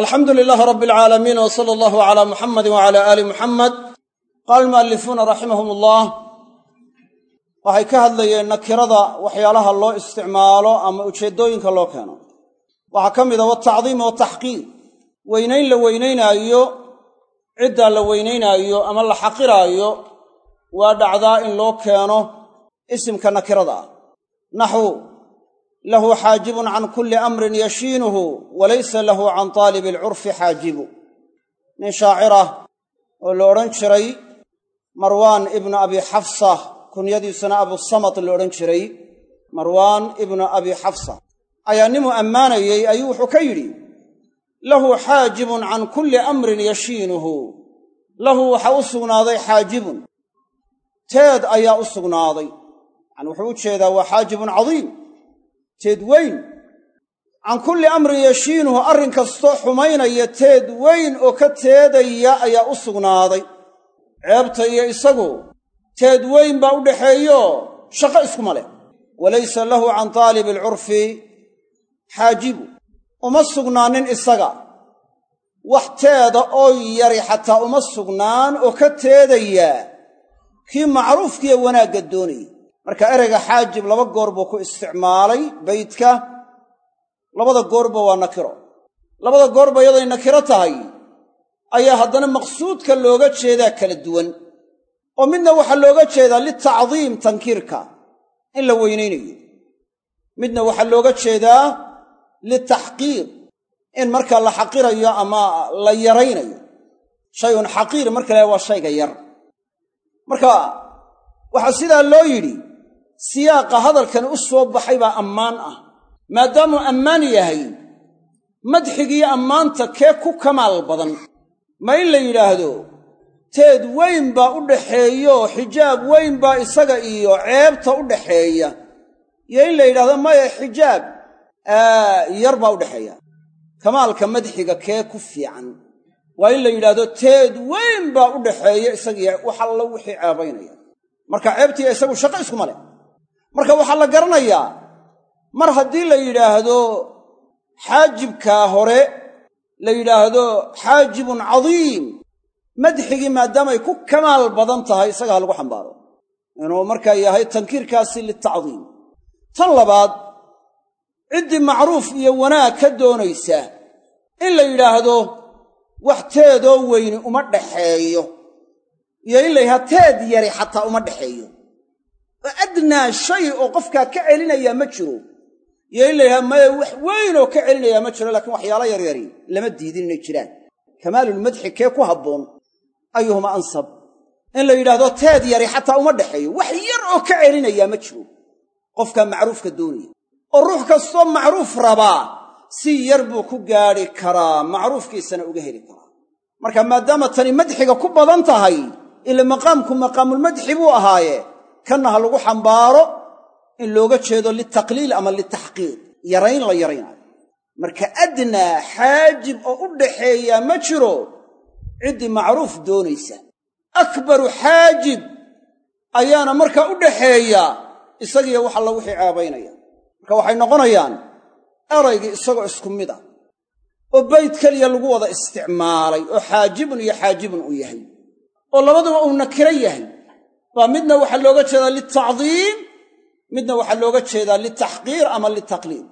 alxamdu lilaahi rabbi alcaalamiin w sala allahu calaa muxamadi wacala aali muxamed qaala almu'alifuuna raximahum ullah waxay ka hadlayeen nakirada waxyaalaha loo isticmaalo ama ujeeddooyinka loo keeno. Waxaa ka mid a watacdiim wataxqiir weynayn la weynaynaayo ciddaa la weynaynaayo ama la xaqiraayo waa dhacdaa in loo keeno isimka nakirada. Ah lahu xaajibun can kulli amrin yashiinuhu walaysa lahu can taalibi alcurfi xaajibu. Nin shaacirah oo la odhan jiray marwaan ibnu abi xafsa kunyadiisuna abusamad la odhan jiray marwaan ibnu abi xafsa. Ayaa nimuu ammaanayey ayuu wuxuu ka yidhi lahu xaajibun can kulli amrin yashiinuhu. Lahu waxaa u sugnaaday xaajibun. Teed ayaa u sugnaaday. Yani wuxuu u jeedaa waa xaajibun cadiim teed weyn. Can kulli amrin yashiinuhu arrin kastoo xumaynaya teed weyn oo ka teedaya ayaa u sugnaaday. Ceebta iyo isagu teed weyn baa u dhaxeeyo shaqo iskuma leh. Walaysa lahu can taalibi alcurfi xaajibu. Uma sugnaanin isaga. Wax teeda oo yari xataa uma sugnaan oo ka teedaya. Kii macruufkiiyo wanaagga doonayay marka ereyga xaajib laba goor ku isticmaalay beydka labada goorba waa nakiro. Labada goorba iyaday nakiro tahay. Ayaa haddana maqsuudka looga jeedaa kala duwan. Oo midna waxaa looga jeedaa litacdiim tankiirka in la weynaynayo midna waxaa looga jeedaa litaxqiir in markaa la xaqirayo ama la yaraynayo. Shayun xaqiir marka laha waa shayga yar. Marka waxaa sidaa loo yidhi siyaaqa hadalkani u soo baxay baa ammaan ah. Maadaamuu ammaan yahay madxigiiyo ammaanta kee ku kamaal badan. Ma in la yidhaahdo teed weyn baa u dhaxeeyo xijaab weyn baa isaga iyo ceebta u dhaxeeya. Iyo in la yidhahdo maya xijaab yar baa u dhexeeya kamaalka madxiga kee ku fiican. Waa in la yidhaahdo teed weyn baa u dhaxeeya isagiiyo wax allo wixii ceebaynaya marka ceebtiiya isagu shaqo iskuma leh marka waxaa la garanayaa mar haddii la yidhaahdo xaajibkaa hore la yidhaahdo xaajibun cadiim madxigii maadaamay ku kamaal badan tahay isaga ha lagu xambaaro. Inuu markaa yahay tankiirkaasi litacdiim. Tan labaad ciddii macruuf iyo wanaag ka doonaysa in la yidhaahdo wax teedoo weyni uma dhaxeeyo iyo in la teed yari xataa uma dhaxeeyo oo adnaa shay oo qofkaa ka celinayaa ma jiro iyo in la yidhahdo maya wax weynoo ka celinayaa ma jiro laakiin waxyaalo yaryari lama diidin inay jiraan kamaalulmadxi kee ku habboon ayuhuma ansab in la yidhaahdo teed yari xataa uma dhaxeeyo wax yar oo ka celinayaa ma jiro qofkaa macruufka doonaya oo ruux kastoo macruuf rabaa si yar buu ku gaadhi karaa macruufkiisana uga heli karaa marka maadaama tani madxiga ku badan tahay ila maqaamku maqaamulmadxi buu ahaaye kanna ha lagu xambaaro in looga jeedo litaqliil ama litaxqiiq yarayn la yaraynaayo marka adnaa xaajib oo u dhaxeeyaa ma jiro ciddii macruuf doonaysa. Akbaru xaajib ayaana markaa u dhaxeeya isagiiyo wax alla wixii ceebaynaya marka waxay noqonayaan eraygii isagoo isku mid ah oo bayd keliya lagu wada isticmaalay oo xaajibun iyo xaajibun uu yahay oo labaduba uu nakiro yahay baa midna waxaa looga jeedaa litacdiim midna waxaa looga jeedaa litaxqiir ama litaqliil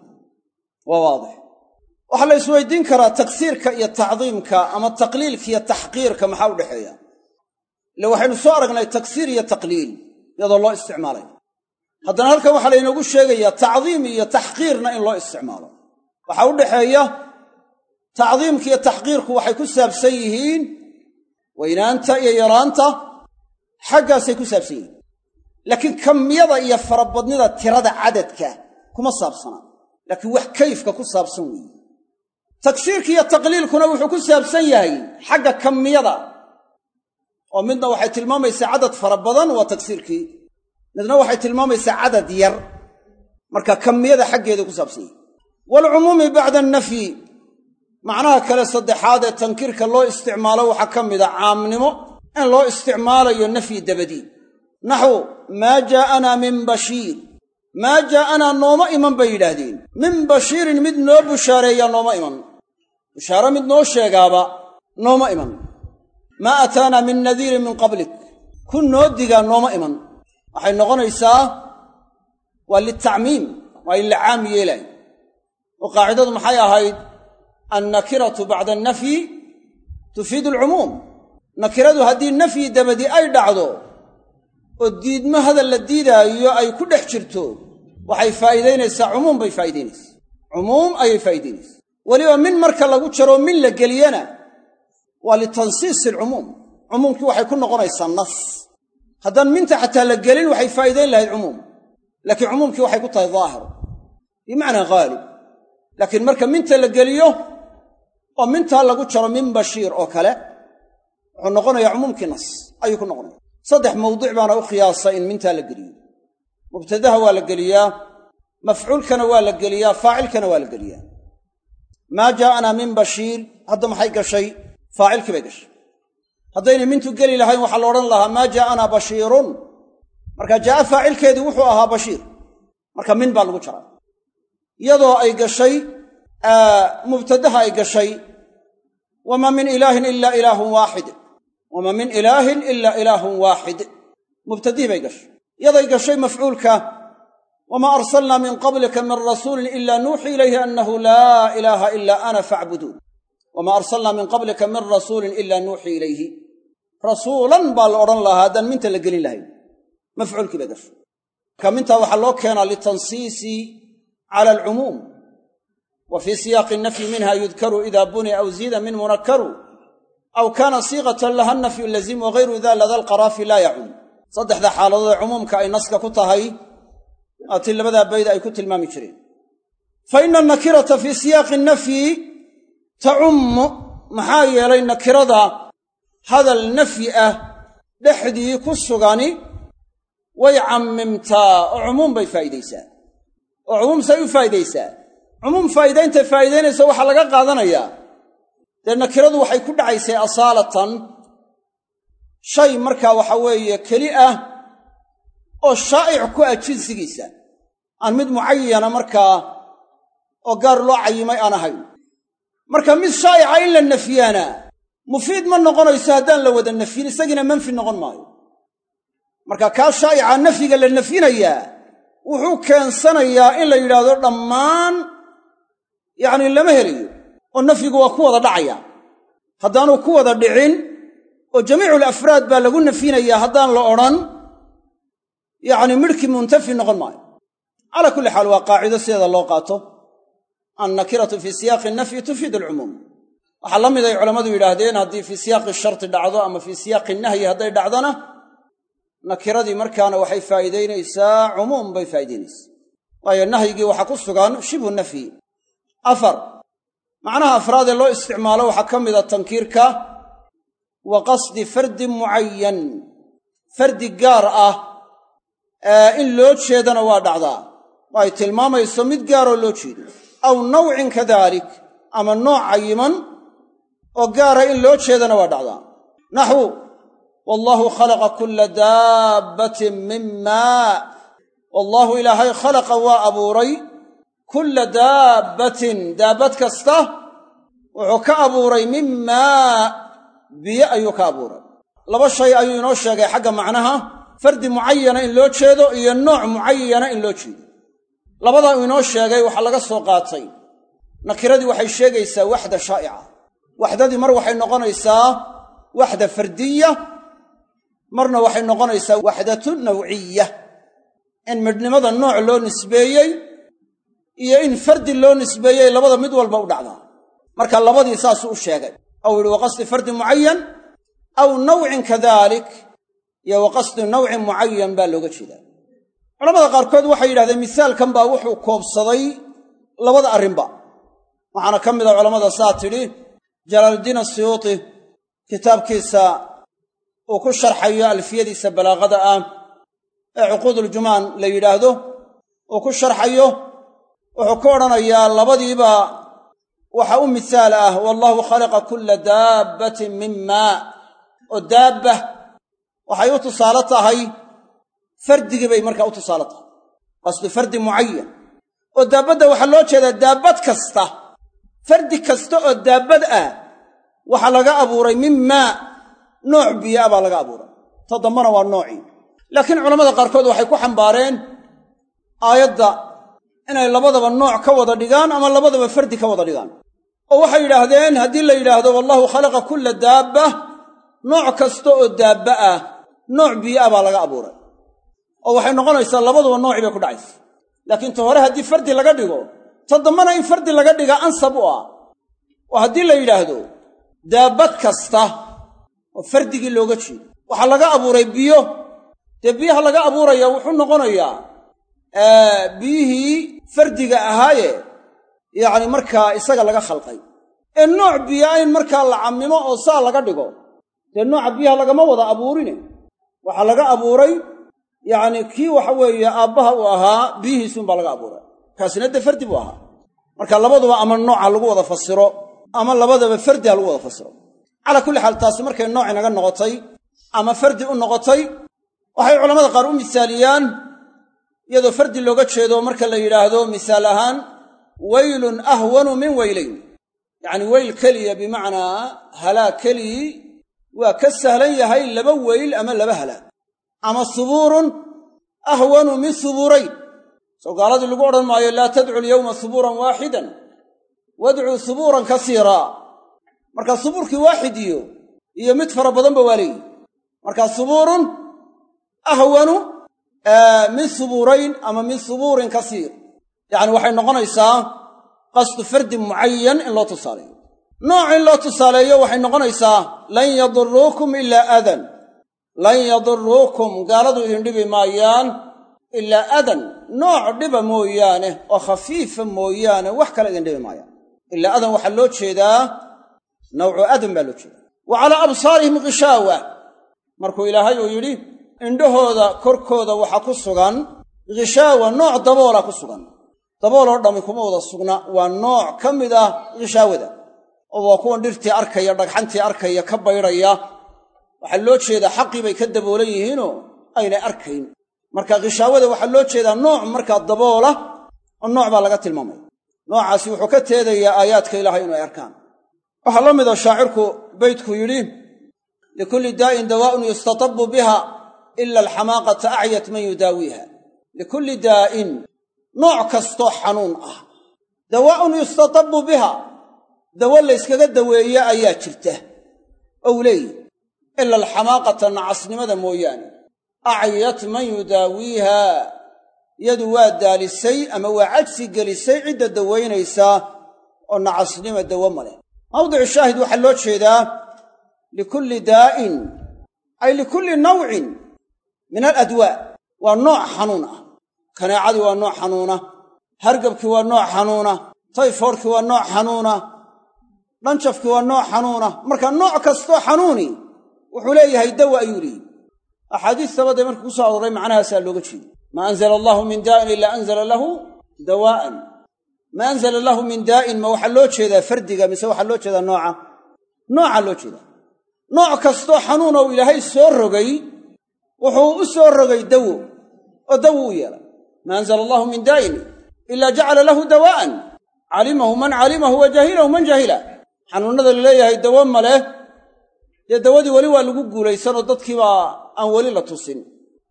waa waadix. Waxaa la isweydiin karaa tagsiirka iyo tacdiimka ama taqliilka iyo taxqiirka maxaa u dhexeeya? Ile waxaynu soo aragnay tagsiir iyo taqliil iyadoo loo isticmaalay haddana halkan waxaa laynoogu sheegayaa tacdiim iyo taxqiirna in loo isticmaalo. Waxaa u dhaxeeya tacdiimka iyo taxqiirku waxay ku saabsan yihiin weynaanta iyo yaraanta xaggaasay ku saabsan yihiin. Laakiin kamiyada iyo farabadnida tirada cadadka kuma saabsana laakiin wax kayfka ku saabsan weeye. Tagsiirka iyo taqliilkuna wuxuu ku saabsan yahay xagga kamiyada oo midna waxay tilmaamaysaa cadad fara badan waa tagsiirkii midna waxay tilmaamaysaa cadad yar. Marka kamiyada xaggeeday ku saabsan yahay waalcumuumi bacda annafyi macnaha kale saddexaad ee tankiirka loo isticmaalo waxaa ka mida caamnimo in loo isticmaalayo nafyi dabadii naxu maa jaa'anaa min bashiir. Maa jaa'anaa nooma iman bay yidhaahdeen. Min bashiirin mid noo bushaareeyaa nooma iman. Bushaaro mid noo sheegaaba nooma iman. Maa ataana min nadiirin min qablik. Ku noo digaa nooma iman. Waxay noqonaysaa waa litacmiim waa in la caam yeelay. Oo qaacidadu maxay ahayd? Annakiratu bacda annafyi tufiidu alcumuum nakiradu haddii nafyi dabadi ay dhacdo oo diidmo hadal la diidaayo ay ku dhex jirto waxay faa'iidaynaysaa cumuum bay faa'idaynaysaa cumuum ayay faa'idaynaysaa weliba min marka lagu jaroo min la geliyana waa litansiisi alcumuum cumuumkii waxay ku noqonaysaa nas haddaan minta xataa la gelin waxay faa'iidayn lahayd cumuum. Laakiin cumuumkii waxay ku tahay daahir. Bimacnaa haalib laakiin marka minta la geliyo oo mintaa lagu jaro min bashiir oo kale wuxuu noqonayaa cumuumkii nas ayuu ku noqonaya. Saddex mawduuc baana u khiyaasa in mintaa la geliyo. Mubtadaha waa la geliyaa mafcuulkana waa la geliyaa faacilkana waa la geliyaa. Maa jaa'anaa min bashiir hadda maxay gashay? Faacilkii bay gashay. Haddaynay mintu geli lahayn waxaa la odhan lahaa maa jaa'anaa bashiirun? Marka jaa'a faacilkeedii wuxuu ahaa bashiir. Marka min baa lagu jaraa. Iyadoo ay gashay mubtadaha ay gashay wamaa min ilaahin ilaa ilaahun waaxid wamaa min ilaahin ilaa ilaahun waaxid mubtadihii bay gashay iyaday gashay mafcuulka wamaa arsalnaa min qablika min rasuulin ilaa nuuxii ilayhi annahu laa ilaaha ilaa ana facbuduun wamaa arsalnaa min qablika min rasuulin ilaa nuuxii ilayhi rasuulan baa la odhan lahaa haddaan minta la gelin lahayn mafcuulkii bay gashay marka mintaa waxaa loo keenaa litansiisi cala alcumuum wa fii siyaaqi nafyi minha yudkaru ida buniya aw ziida min munakaru aw kaana siiqatan laha nafyu lazim wagayru da lada alqaraafi laa yacum saddexda xaaladood ee cumuumka ay naska ku tahay aatii labadaa bayda ay ku tilmaami jireen fa ina anakirata fii siyaaqi nafyi tacummu maxaa yeelay nakirada hadal nafyi ah dhexdii ku sugani way cammimtaa oo cumuum bay faa'iidaysaa oo cumuum say u faa'idaysaa cumuum faa'iidayntay faa'iidaynaysa waxaa laga qaadanayaa dee nakiradu waxay ku dhacaysay asaalatan. Shay markaa waxa weeye keli ah oo shaa'ic ku ah jinsigiisa. Aan mid mucayana markaa oo gaar loo cayimay aan ahayn marka mid shaa'ica in la nafyaana mufiid ma noqonayso haddaan la wada nafyin isagiina manfi noqon maayo. Marka kaa shaa'ica nafyiga la nafyinayaa wuxuu keensanayaa in la yidhaahdo dhammaan yacni lama helayo oo nafyigu waa ku wada dhacaya. Haddaanu ku wada dhicin oo jamiicul afraad baa lagu nafyinayaa haddaan la odhan yacni midhkii muntafi noqon maayo. Calaa kulli xaal waa qaacido sideeda loo qaato. Annakiratu fii siyaaqi nafyi tufiidu alcumuum waxaa la mid ay culammadu yidhaahdeen haddii fii siyaaqi sharti dhacdo ama fii siyaaqi nahyi hadday dhacdona nakiradii markaana waxay faa'iidaynaysaa cumuum bay faa'idaynaysaa waayo nahyigii waxaa ku sugan shibhu nafyi. Afar macnaha afraad ee loo isticmaalo waxaa ka mida tankiirka wa qasdi fardin mucayan fardi gaar ah in loo jeedana waa dhacdaa. Oo ay tilmaamayso mid gaaroo loo jeedo. Aw nawcin kadalik ama nooc cayiman oo gaara in loo jeedana waa dhacdaa. Naxwu wallaahu khalaqa kulla daabbatin min maa wallaahu ilaahay khalaqa waa abuuray kulla daabbatin daabbad kasta wuxuu ka abuuray min maa biyo ayuu ka abuuray. Laba shay ayuu inoo sheegay xagga macnaha fardi mucayana in loo jeedo iyo nooc mucayana in loo jeedo. Labadaa uu inoo sheegay waxaa laga soo qaatay. Nakiradii waxay sheegaysaa waxda shaa'ica. Waxdadii mar waxay noqonaysaa waxda fardiya marna waxay noqonaysaa waxdatu nawciya in midhnimada nooc loo nisbeeyey iyo in fardi loo nisbeeyey labada mid walba u dhacdaa. Marka labadii saasuu u sheegay. Ou yihi wa qasdi fardi mucayan aw nawcin kadalik iyo wa qasdi nawcin mucayan baa looga jeedaa. Culamada qaarkood waxay yidhahdeen misaalkan baa wuxuu koobsaday labada arrinba. Waxaana ka mid a culammada saa tidhi jalaaluddiin asiyuuti kitaabkiisa uu ku sharxayo alfiyadiisa balaaqada ah ee cuquuduljumaan la yidhaahdo uu ku sharxayo wuxuu ka odhanayaa labadiiba. Waxa u misaal ah wallaahu khalaqa kulla daabbatin min maa oo daabba waxay u tusaale tahay fardigii bay markaa u tusaale tahay. Qasdu fardi mucayan oo daabbadda waxaa loo jeedaa daabbad kasta. Fardi kasta oo daabbad ah waxaa laga abuuray min maa nooc biyoa baa laga abuuray. Ta dambana waa noocii laakiin culammada qaarkood waxay ku xambaareen aayadda inay labadaba nooc ka wada dhigaan ama labadaba fardi ka wada dhigaan. Oo waxay yidhaahdeen haddii la yidhaahdo wallahu khalaqa kulla daabba nooc kasta oo daabba ah nooc biyoa baa laga abuuray. Oo waxay noqonaysaa labaduba noocii bay ku dhacaysa. Laakiin ta hore haddii fardi laga dhigo ta dambana in fardi laga dhiga ansab u ah. Oo haddii la yidhaahdo daabbad kasta oo fardigii looga jeedo. Waxaa laga abuuray biyo. Dee biyaha laga abuuraya wuxuu noqonayaa biyihii fardiga ahaaye yacni markaa isaga laga khalqay. Ee nooc biyo in markaa la cammimo oo saa laga dhigo dee nooca biyaha lagama wada abuurine. Waxaa laga abuuray yacni kii waxa weeye aabbaha uu ahaa biyihiisuunbaa laga abuuray. Kaasina dee fardi buu ahaa. Marka labaduba ama nooca lagu wada fasiro ama labadaba fardi ha lagu wada fasiro calaa kulli xaal taasi markay nooc inaga noqotay ama fardi u noqotay waxay culamada qaar u misaaliyaan iyadoo fardi looga jeedo marka la yidhaahdo misaal ahaan weylun ahwanu min weylayn yacni weyl keliya bimacnaa halaag kelii waa ka sahlan yahay laba weyl ama laba halaag. Ama subuurun ahwanu min subuurayn. Soo gaaladii lagu odhan maayo laa tadcu lyowma subuuran waaxidan. Wadcuu subuuran kasiiraa marka subuurkii waaxid iyo iyo mid fara badanba waa leeyihi marka subuurun ahwanu min subuurayn ama min subuurin kasiir. Yacni waxay noqonaysaa qasdu fardin mucayan in loo tusaaleeyo. Nooc in loo tusaaleeyo waxay noqonaysaa lan yaduruukum ilaa adan. Lan yaduruukum gaaladu idin dhibi maayaan ilaa adan. Nooc dhiba mooyaane oo khafiifa mooyaane wax kale idin dhibi maayaan. Ilaa adan waxaa loo jeedaa nawcu adan baa loo jeedaa. Wa calaa absaarihim khishaawa markuu ilaahay uu yidhi indhahooda korkooda waxaa ku sugan khishaawa nooc daboola ku sugan. Dabooloo dhammi kuma wada sugna waa nooc ka mid ah khishaawada oo waa kuwan dhirtii arkaya dhagxantii arkaya ka baydhaya waxaa loo jeedaa xaqii bay ka daboolan yihiinoo aynay arkayn. Marka khishaawada waxaa loo jeedaa nooc markaa daboola oo nooc baa laga tilmaamaya noocaasi wuxuu ka teedayaa aayaadka ilaahay inu ay arkaan. Waxaa la mida shaacirku beydku yidhi likulli daa'in dawaa'un yustatabu biha ila alxamaaqata acyat man yudaawiiha likulli daa'in nooc kastoo xanuun ah dawaa'un yustatabu biha dawo layskaga daweeye ayaa jirta ou leeyi ila alxamaaqata nacasnimada mooyaane acyat man yudaawiiha yadu waa daalisay ama waa cajsi gelisay cidda dawaynaysaa oo nacasnima dawo ma leh mawdicu shaahid waxaa loo jeedaa likulli daa'in ay likulli nawcin min aladwaa waa nooc xanuun ah. Kaneecadii waa nooc xanuuna hargabkii waa nooc xanuuna tayfoorkii waa nooc xanuuna dhanjafkii waa nooc xanuuna marka nooc kastoo xanuuni wuxuu leeyahay dawa ayuu leeyihi axaadiistaba dee markuu ku soo arooray macnahaasaa looga jeeda maa anzala allaahu min daa'in ilaa anzala lahu dawaa'an maa anzala lahu min daa'in ma waxaa loo jeedaa fardiga mise waxaa loo jeedaa nooca? Noocaa loo jeedaa. Nooc kastoo xanuun ou ilaahay soo rogay wuxuu u soo rogay dawo oo dawo u yeelay. Maa anzala allaahu min daa'in ilaa jacala lahu dawaa'an calimahu man calimahu wa jahilahu man jahila. Xanuunnada la leeyahay dawo ma leh. Dee dawadii weli waa lagu guulaysanoo dadkiibaa aan weli la tusin.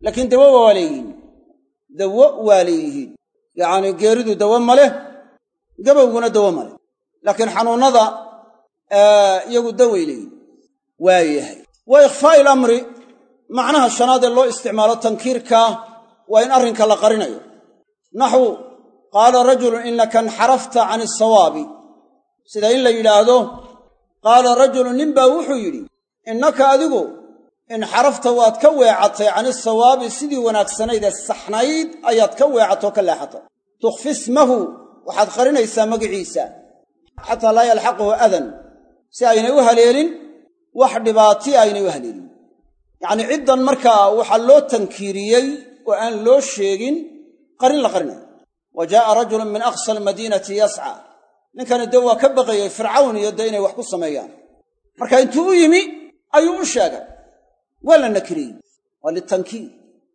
Laakiin dawo waa leeyihiin dawo waa leeyihiin yacanii geeridu dawo ma leh gabowguna dawo ma leh. Laakiin xanuunnada iyagu daway leeyihiin waa yahay. Wa ikhfaa'i ilamri macnaha shanaad ee loo isticmaalo tankiirka waa in arrinka la qarinayo. Naxwu qaala rajulun innaka inxarafta can isawaabi sida in la yidhaahdo qaala rajulun ninbaa wuxuu yidhi innaka adigu inxarafta waad ka weecatay can isawaabi sidii wanaagsanayd ee saxnayd ayaad ka weecatoo ka leexatay tukhfi ismahu waxaad qarinaysaa magiciisa. Xataa laa yalxaquhu adan si aynay u haleelin wax dhibaati aynay u haleelin yacnii ciddan markaa waxaa loo tankiiriyey oo aan loo sheegin qarin la qarinayo. Wa jaa'a rajulun min aqsa almadiinati yascaa ninkani dee waa ka baqayey fircawn iyo dee inay wax ku sameeyaan. Marka intuu u yimi ayuu u sheegay. Waa la nakiriyey. Waa litankiir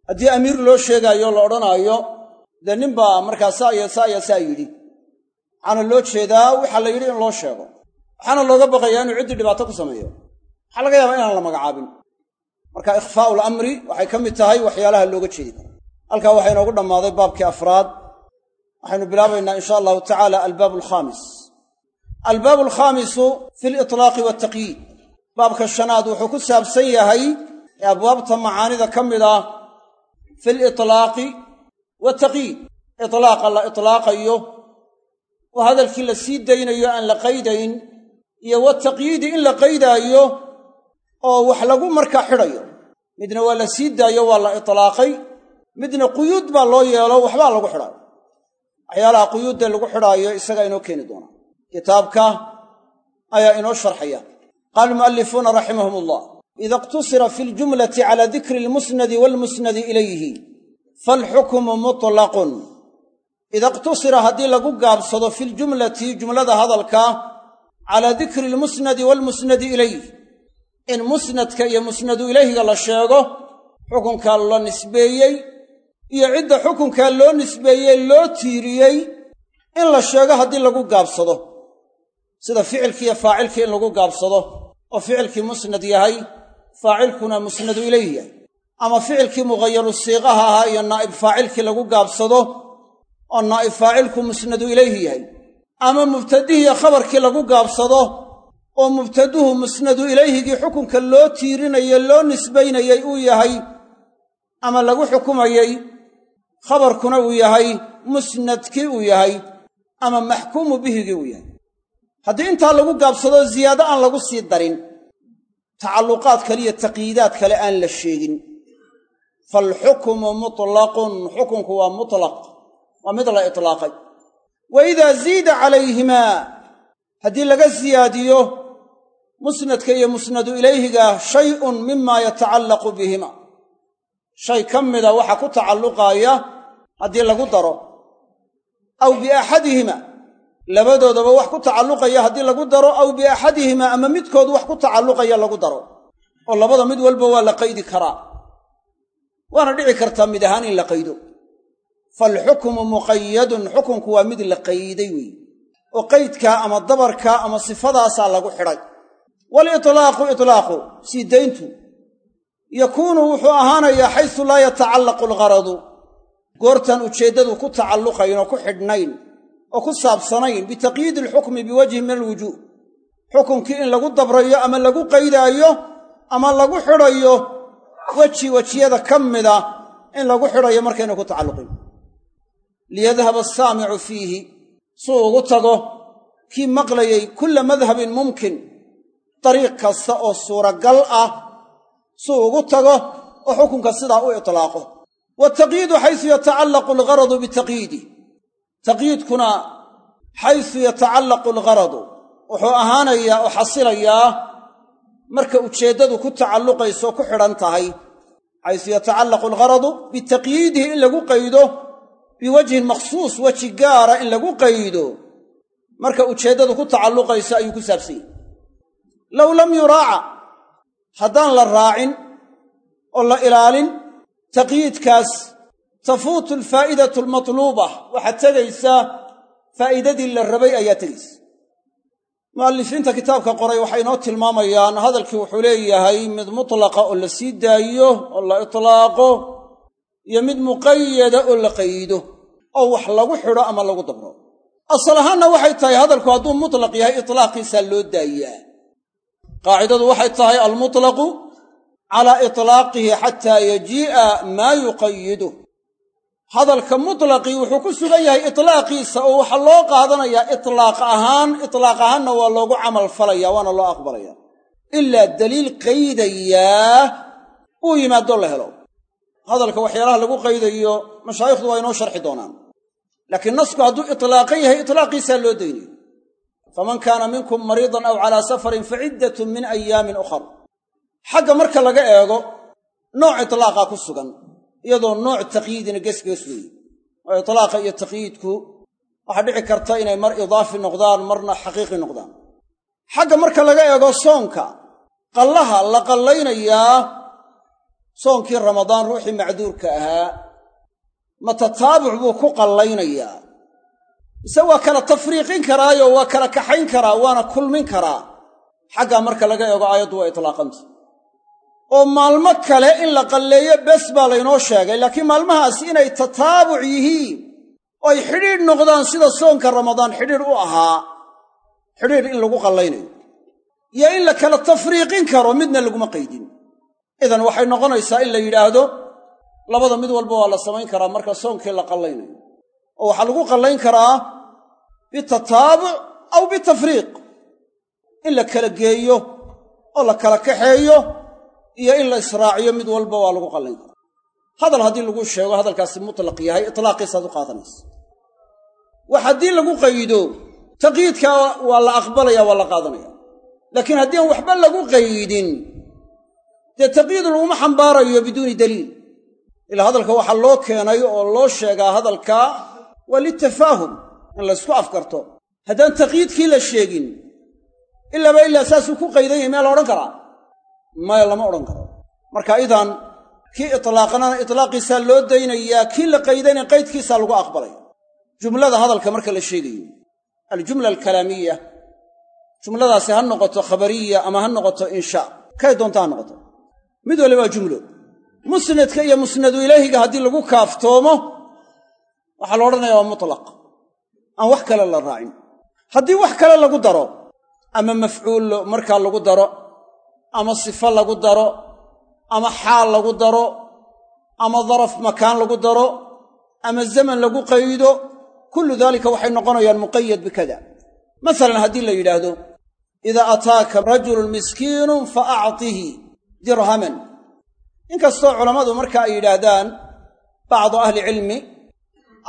haddii amiir loo sheegaayo la odhanaayo dee ninbaa markaa saa iyo saa iyo saa yidhi. Waxaana loo jeedaa waxaa la yidhi in loo sheego. Waxaana looga baqayaa inuu ciddii dhibaato ku sameeyo. Waxaa laga yaabaa inaan la magacaabin marka ikhfaa'u lamri waxay ka mid tahay waxyaalaha looga jeedi karo. Halkaa waxaa inoogu dhammaaday baabkii afraad. Waxaynu bilaabaynaa in sha allahu tacaala albaab alkhaamis albaabu alkhaamisu fi litlaaqi waltaqyiid baabka shanaad wuxuu ku saabsan yahay abwaabta macaanida ka mid ah fi litlaaqi wataqyiid itlaaqa la itlaaqayo oo hadalkii la sii daynayo aan la qaydayn iyo wataqyiidi in la qaydaayo oo wax lagu markaa xidhayo. Midna waa la sii daayo waa la itlaaqay. Midna quyuud baa loo yeelo waxbaa lagu xidhaayo waxyaalaha quyuudda lagu xidhaayo isagaa inoo keeni doonaa kitaabka ayaa inoo sharxaya. Qaala almu'alifuuna raximahum ullah ida iqtusira fi ljumlati cala dikri almusnadi waalmusnadi ilayhi faalxukmu mutlaqun. Ida iqtusira haddii lagu gaabsado fi ljumlati jumlada hadalka calaa dikri almusnadi waalmusnadi ilayh in musnadka iyo musnadu ilayhiga la sheego xukunkaa la nisbeeyey iyo cidda xukunkaa loo nisbeeyey loo tiiriyey in la sheego haddii lagu gaabsado. Sida ficilkiiyo faacilkii in lagu gaabsado oo ficilkii musnad yahay faacilkuna musnadu ilayhi yahay. Ama ficilkii mughayaru siiqaha ahaa iyo naa'ib faacilkii lagu gaabsado oo naa'ib faacilku musnadu ilayhi yahay. Ama mubtadihiiyo khabarkii lagu gaabsado oo mubtaduhu musnadu ilayhigii xukunka loo tiirinaye loo nisbaynayey uu yahay ama lagu xukumayey khabarkuna uu yahay musnadkii uu yahay ama maxkuumu bihigii uu yahay. Haddii intaa lagu gaabsado ziyaado aan lagu sii darin tacalluqaad kale taqyiidaad kale aan la sheegin. Faalxukmu mutlaqun xukunku waa mutlaq waa mid la itlaaqay wa idaa ziida calayhimaa haddii laga siyaadiyo musnadka iyo musnadu ilayhiga shayun mima yatacallaqu bihima. Shay ka mida waxa ku tacalluqaaya haddii lagu daro. Aw biaxadihima labadoodaba wax ku tacalluqaya haddii lagu daro aw biaxadihima ama midkood wax ku tacalluqaya lagu daro. Oo labada mid walba waa la qaydi karaa. Waana dhici kartaa mid ahaan in la qaydo. Faalxukmu muqayadun xukunku waa mid la qayday weeye. Oo qaydkaa ama dabarkaa ama sifadaasaa lagu xidhay walitlaaqu itlaaqu sii dayntu. Yakuunu wuxuu ahaanayaa xaysu laa yatacallaqu algharadu. Goortaan ujeeddadu ku tacalluqayn oo ku xidhnayn oo ku saabsanayn bitaqyiidi alxukmi biwajhin min alwujuuh. Xukunkii in lagu dabrayo ama lagu qaydaayo ama lagu xidhayo weji wejiyada ka mida in lagu xidhayo markayna ku tacalluqayn liyadhaba asaamicu fiihi. Suu ugu tago kii maqlayay kulla madhabin mumkin dariiq kasta oo suuragal ah suu ugu tago oo xukunka sidaa u itlaaqo. Wataqyiidu xaysu yatacallaqu algharadu bitaqyiidi taqyiidkuna xaysu yatacallaqu algharadu wuxuu ahaanayaa oo xasilayaa marka ujeeddadu ku tacalluqayso ku xidhan tahay. Xaysu yatacallaqu algharadu bitaqyiidihi in lagu qaydo biwajhin makhsuus weji gaara in lagu qaydo. Marka ujeeddadu ku tacalluqayso ayuu ku saabsan yahy low lam yuraaca haddaan la raacin oo la ilaalin taqyiidkaas tafuutu alfaa'idatu almatluuba waxaad tegaysaa faa'iidadii la rabay ayaa tegaysa mu'allifiinta kitaabka qoray waxay inoo tilmaamayaan hadalkii wuxuu leeyahay mid mutlaqa oo la sii daayo oo la itlaaqo iyo mid muqayada oo la qaydo oo wax lagu xidho ama lagu dabro. Asal ahaanna waxay tahay hadalku hadduu mutlaq yahay itlaaqiisaa loo daayaa qaacidadu waxay tahay almutlaqu calaa itlaaqihi xataa yajii'a maa yuqayiduh hadalka mutlaqii wuxuu ku sugan yahay itlaaqiisa oo waxaa loo qaadanayaa itlaaq ahaan itlaaq ahaanna waa loogu camal falaya waana loo aqbalaya. Ilaa daliil qaydayaa uu yimaado la helo. Hadalka waxyaalaha lagu qaydayo mashaayikhdu waa inoo sharxi doonaan. Laakiin nasku hadduu itlaaqan yahay itlaaqiisaa loo daynayo faman kaana minkum mariidan aw calaa safarin fa ciddatun min ayaamin ukhar. Xagga marka laga eego nooc itlaaqa ku sugan iyadoo nooc taqyiidina gesgees weeye oo itlaaqa iyo taqyiidku waxaa dhici karta inay mar idaafi noqdaan marna xaqiiqi noqdaan. Xagga marka laga eego soonka qallaha la qallaynayaa soonkii ramadaan ruuxii macduurka ahaa ma buu ku qallaynayaa mise waa kala tafriiqin karaayo waa kala kaxayn karaa waana kulmin karaa. Xaggaa marka laga eego aayaddu waa itlaaqanta oo maalmo kale in la qalleeyo bes baa laynoo sheegay laakiin maalmahaasi inay tataabuc yihiin oo ay xidhiidh noqdaan sida soonka ramadaan xidhiidh u ahaa xidhiidh in lagu qallaynayo iyo in la kala tafriiqin karo midna laguma qaydin. Idan waxay noqonaysaa in la yidhaahdo labada mid walba waa la samayn karaa marka soonkii la qallaynayo oo waxaa lagu qallayn karaa bitataabuc aw bitafriiq. In la kala geeyo oo la kala kaxeeyo iyo in la israaciyo mid walba waa lagu qallayn karaa. Hadal haddii lagu sheego hadalkaasi mutlaq yahay itlaaqiisaad u qaadanaysa wax haddii lagu qaydo taqyiidka waa la aqbalaya waa la qaadanaya laakiin haddii aan waxba lagu qaydin dee taqyiid laguma xambaarayo biduuni daliil. Ilaa hadalka waxaa loo keenay oo loo sheegaa hadalka waa litafaahum in laysku afkarto haddaan taqyiidkii la sheegin ilaaba ilaa saasuu ku qaydan yahay miyaa la odhan karaa maya lama odhan karo. Marka idan kii itlaaqnana itlaaqiisaa loo daynayaa kii la qaydayna qaydkiisaa lagu aqbalaya jumlada hadalka marka la sheegayo. Aljumla alkalaamiya. Jumladaasi ha noqoto khabariya ama ha noqoto inshaa kay doonta ha noqoto. Mid waliba waa jumlo. Musnadka iyo musnadu ilaahiga haddii lagu kaaftoomo waxaa la odhanaya waa mutlaq. Aan wax kale la raacin. Haddii wax kale lagu daro ama mafcuul markaa lagu daro ama sifo lagu daro ama xaal lagu daro ama daraf makaan lagu daro ama zaman lagu qaydo kullu daalika waxay noqonayaan muqayad bikada masalan haddii la yidhaahdo idaa ataaka rajulun miskiinun fa actihi dirhaman. Inkastoo culammadu marka ay yidhaahdaan bacdu ahlicilmi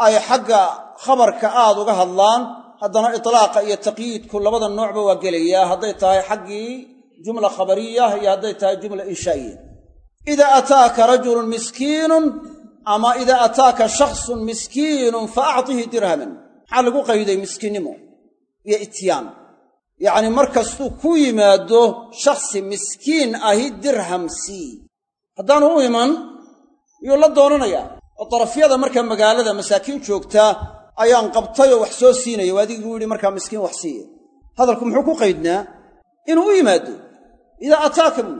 ay xagga khabarka aad uga hadlaan haddana itlaaqa iyo taqyiidku labada noocba waa gelayaa. Hadday tahay xaggii jumla khabariya iyo hadday tahay jumla inshaa'iya idaa ataaka rajulun miskiinun ama idaa ataaka shakhsun miskiinun fa actihi dirhaman. Maxaa lagu qayday miskiinnimo iyo ityaan? Yacnii markastuu ku yimaado shakhsi miskiin ahi dirham sii haddaanu u iman yuu la doonanayaa oo darafyada markaa magaalada masaakiin joogtaa ayaan qabtay oo wax soo siinaya waa adiguu yidhi markaa miskiin wax siiya hadalku muxuu ku qaydnaa? Inuu u yimaado. Idaa ataaka buu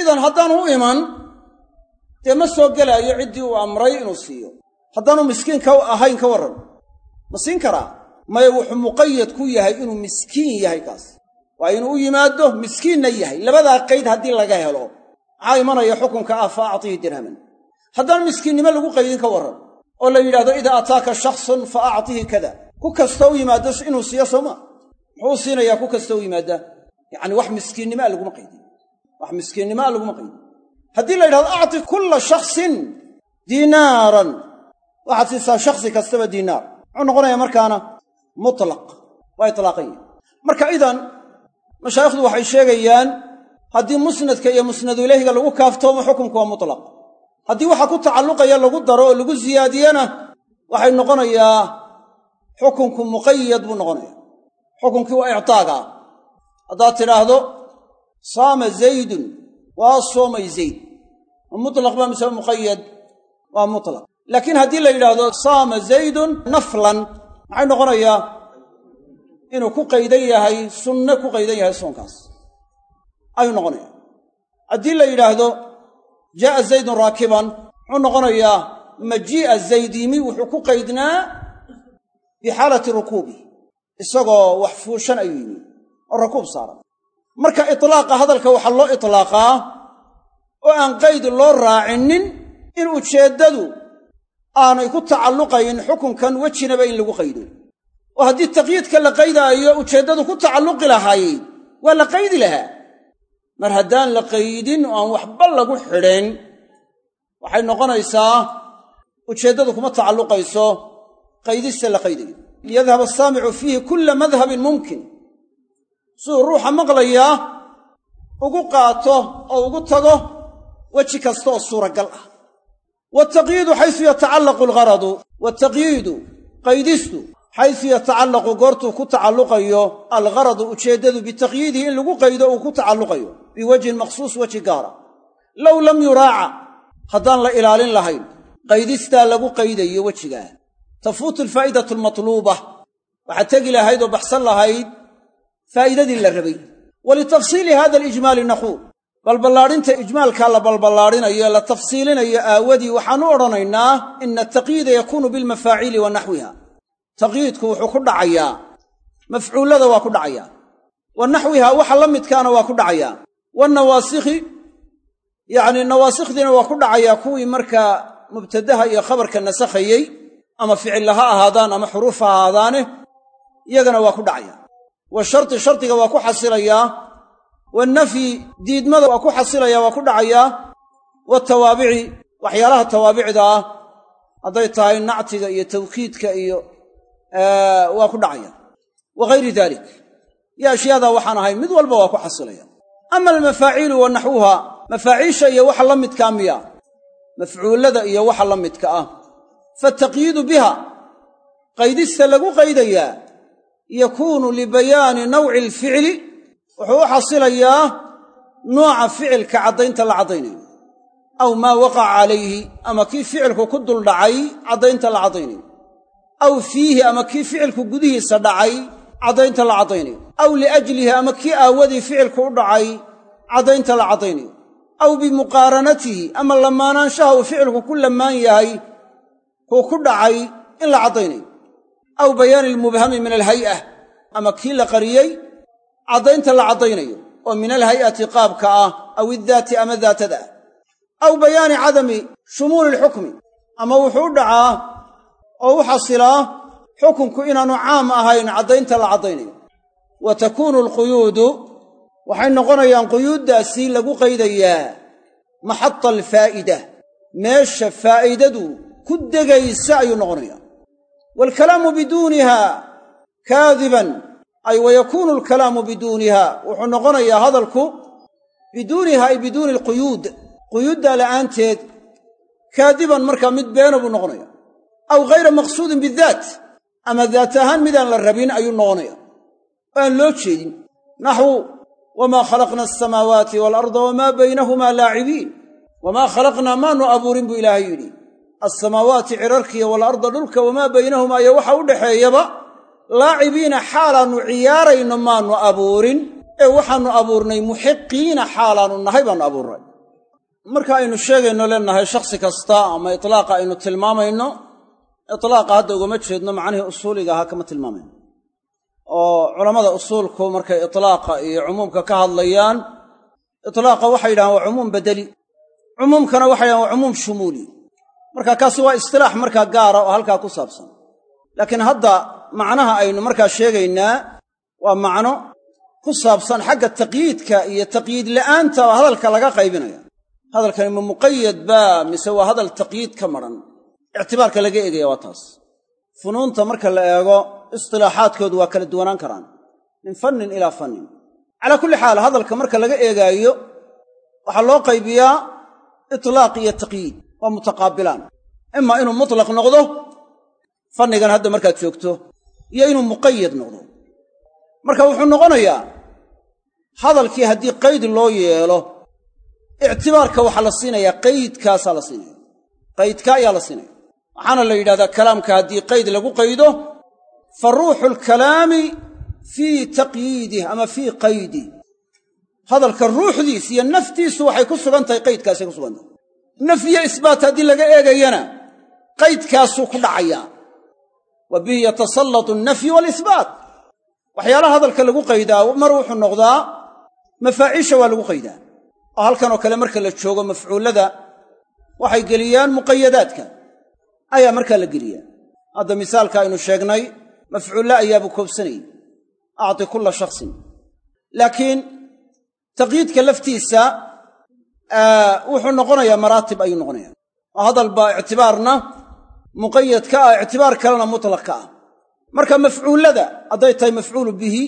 idan haddaanu u iman dee ma soo gelaayo ciddii uu amray inuu siiyo. Haddaanu miskiinka ahayn ka warran. Ma siin karaa? Maya wuxuu muqayad ku yahay inuu miskiin yahay kaas. Waa inuu u yimaado miskiinna yahay. Labadaa qayd haddii laga helo. Maxaa imanaya xukunka ah fa actihi dirhaman haddaan miskiinnimo lagu qaydin ka warran oo la yidhahdo idaa ataaka shakhsun fa actihi kada. Ku kasta u yimaado inuu siiyo sooma muxuu siinayaa ku kasta u yimaaddaa yacni wax miskiinnimaa laguma qaydin. Wax miskiinnimaa laguma qaydin. Haddii la yidhahdo acti kulla shakhsin diinaaran waxaad siisaa shakhsi kastaba diinaar muxuu noqonayaa markaana mutlaq waa itlaaqan yahi marka idan mashaayikhdu waxay sheegayaan haddii musnadka iyo musnadu ilaahiga lagu kaaftoomo xukunku waa mutlaq haddii waxa ku tacalluqaya lagu daro oo lagu siyaadiyana waxay noqonayaa xukunku muqayad buu noqonaya xukunkii waa ictaaga. Haddaad tidhaahdo saama zaydun waa soomay zayd. Ma mutlaq baa mise muqayad waa mutlaq. Laakiin haddii la yidhaahdo saama zaydun naflan maxay noqonayaa? Inuu ku qaydan yahay sunne ku qaydan yahay soonkaas. Ayuu noqonaya haddii la yidhaahdo jaa'a zaydun raakiban muxuu noqonayaa majii'a zaydimi wuxuu ku qaydnaa bixaalati rukuubi isagoo wax fuushan ayuu yimi oo rakuub saaran marka itlaaqa hadalka waxaa loo itlaaqaa oo aan qayd loo raacinin in ujeeddadu aanay ku tacalluqayn xukunkan wejinaba in lagu qaydo oo haddii taqyiidka la qaydaayo ujeeddadu ku tacalluqi lahayd waa la qaydi lahaa mar haddaan la qaydin oo aan waxba lagu xidhin waxay noqonaysaa ujeeddadu kuma tacalluqayso. Qaydista la qaydayo liyadhab asaamicu fiihi kulla madhabin mumkin. Siduu ruuxa maqlayaa ugu qaato oo ugu tago weji kasta oo suuragal ah. Waaltaqyiidu xaysu yatacallaqu algharadu. Waaltaqyiidu qaydistu xaysu yatacallaqu goortuu ku tacalluqayo algharadu ujeeddadu bitaqyiidihi in lagu qaydo uu ku tacalluqayo biwajhin maqsuus weji gaara. Low lam yuraaca haddaan la ilaalin lahayn qaydistaa lagu qaydayo wejigaa tafuutu alfaa'idatu almatluuba. Waxaad tegi lahayd oo baxsan lahayd faa'iidadii la rabay. Walitafsiili hada alijmaali naquul balballaadhinta ijmaalkaa la balballaadhinayo la tafsiilinayo aawadii waxaan u odhanaynaa ina ataqyiida yakuunu bilmafaaciili wa naxwiha. Taqyiidku wuxuu ku dhacayaa mafcuullada waa ku dhacayaa. Wa naxwiha waxa la midkaana waa ku dhacayaa wanawaasikhi yacni nawaasikhdiina waa ku dhacayaa kuwii markaa mubtadaha iyo khabarka nasakhayey ama ficilla ha ahaadaan ama xuruuf ha ahaadaane iyagana waa ku dhacaya. Washarti shardiga waa ku xasilayaa wanafyi diidmada waa ku xasilaya waa ku dhacayaa watawaabici waxyaalaha tawaabicda ah hadday tahay nactiga iyo tawkiidka iyo waa ku dhacaya. Wa ghayri dalik iyo ashyaadaa waxaan ahay mid walba waa ku xasilaya ama almafaaciilu wa naxwuha mafaaciisha iyo waxa la midkaa miya. Mafcuullada iyo waxa la midka ah. Faataqyiidu biha qaydista lagu qaydayaa yakuunu libayaani nawci alficli wuxuu u xasilayaa nooca ficilka caddaynta la caddaynayo. Aw maa waqaca calayhi ama kii ficilku ku duldhacay caddaynta la caddaynayo. Aw fiihi ama kii ficilku gudihiisa dhacay caddaynta la caddaynayo aw liajlihi ama kii aawadii ficilku u dhacay caddaynta la caddaynayo aw bimuqaaranatihi ama lamaanaanshaha uu ficilku ku lamaan yahay kuu ku dhacay in la caddaynayo aw bayaani almubhami min alhay'ah ama kii la qariyey caddaynta la caddaynayo oo min alhay'ati qaabka ah aw iddaati ama daatada. Ah aw bayaani cadami shumuuli alxukmi ama wuxuu u dhacaa oo u xasilaa xukunku inaanu caam ahayn caddaynta la caddaynayo wa takuunu alquyuudu waxay noqonayaan quyuuddaasi lagu qaydayaa maxata alfaa'ida meesha faa'idadu ku degaysa ayuu noqonayaa. Waalkalaamu biduuniha kaadiban ay wa yakuunu alkalaamu biduuniha wuxuu noqonayaa hadalku biduuniha ay biduuni alquyuud quyuuddaa la'aanteed kaadiban markaa mid beena buu noqonaya aw ghayra maqsuudin bidaat ama daat ahaan midaan la rabin ayuu noqonaya aan loo jeedin. Naxwu wamaa khalaqna alsamaawaati waalarda wamaa baynahumaa laacibiin. Wamaa khalaqnaa maanu abuurin buu ilaahay yidhi. Alsamaawaati cirarkiya waalarda dhulka wamaa baynahumaa iyo waxa u dhexeeyaba laacibiina xaalaannu ciyaarayno maannu abuurin ee waxaannu abuurnay muxiqiina xaalaannu nahay baannu abuurnay. Marka aynu sheegayno leenahay shakhsi kasta ama itlaaqa aynu tilmaamayno itlaaqa hadda ugama jeedno macnihii usuuliga kama tilmaamayno oo culammada usuulku markay itlaaqa iyo cumuumka ka hadlayaan itlaaqa waxay yidhahaan waa cumuum bedeli. Cumuumkana waxay yidhahan waa cumuum shumuuli. Marka kaasi waa istilaax markaa gaara oo halkaa ku saabsan. Laakiin hadda macnaha aynu markaa sheegaynaa waa macno ku saabsan xagga taqyiidka iyo taqyiid la'aanta hadalka laga qaybinaya. Hadalkani ma muqayad baa mise waa hadal taqyiid ka madhan ictibaarka laga eegaya waa taas. Funuunta marka la eego istilaaxaadkoodu waa kala duwanaan karaan min fannin ilaa fannin. Calaa kulli xaal hadalka marka laga eegaayo waxaa loo qaybiyaa itlaaq iyo taqyiid waa mutaqaabilaan. Imaa inuu mutlaq noqdo fannigan hadda markaad joogto iyo inuu muqayad noqdo. Marka wuxuu noqonayaa hadalkii haddii qayd loo yeelo ictibaarka waxaa la siinayaa qaydkaasaa la siinaya qaydka ayaa la siinaya waxaana la yidhahdaa kalaamka haddii qayd lagu qaydo fa ruuxu alkalaami fii taqyiidih ama fii qaydih hadalka ruuxdiis iyo naftiisu waxay ku sugan tahay qaydkaasay ku sugan tahay. Nafyo isbaat haddii laga eegayana qaydkaasuu ku dhacayaa wa bihi yatasallatu alnafyu waalisbaat waxyaalaha hadalka lagu qaydaa mar wuxuu noqdaa mafaaciisha waa lagu qaydaa. Oo halkan oo kale marka la joogo mafcuullada waxay geliyaan muqayadaadka ayaa markaa la geliyaa. Hadda misaalka aynu sheegnay mafcuulle ayaabuu koobsanayay. Acti kulla shaksin laakiin taqyiidka laftiisa wuxuu noqonayaa maraatib ayuu noqonaya oo hadal baa ictibaarna muqayad ka ah ictibaar kalena mutlaq ka ah. Marka mafcuullada hadday tahay mafcuulu bihi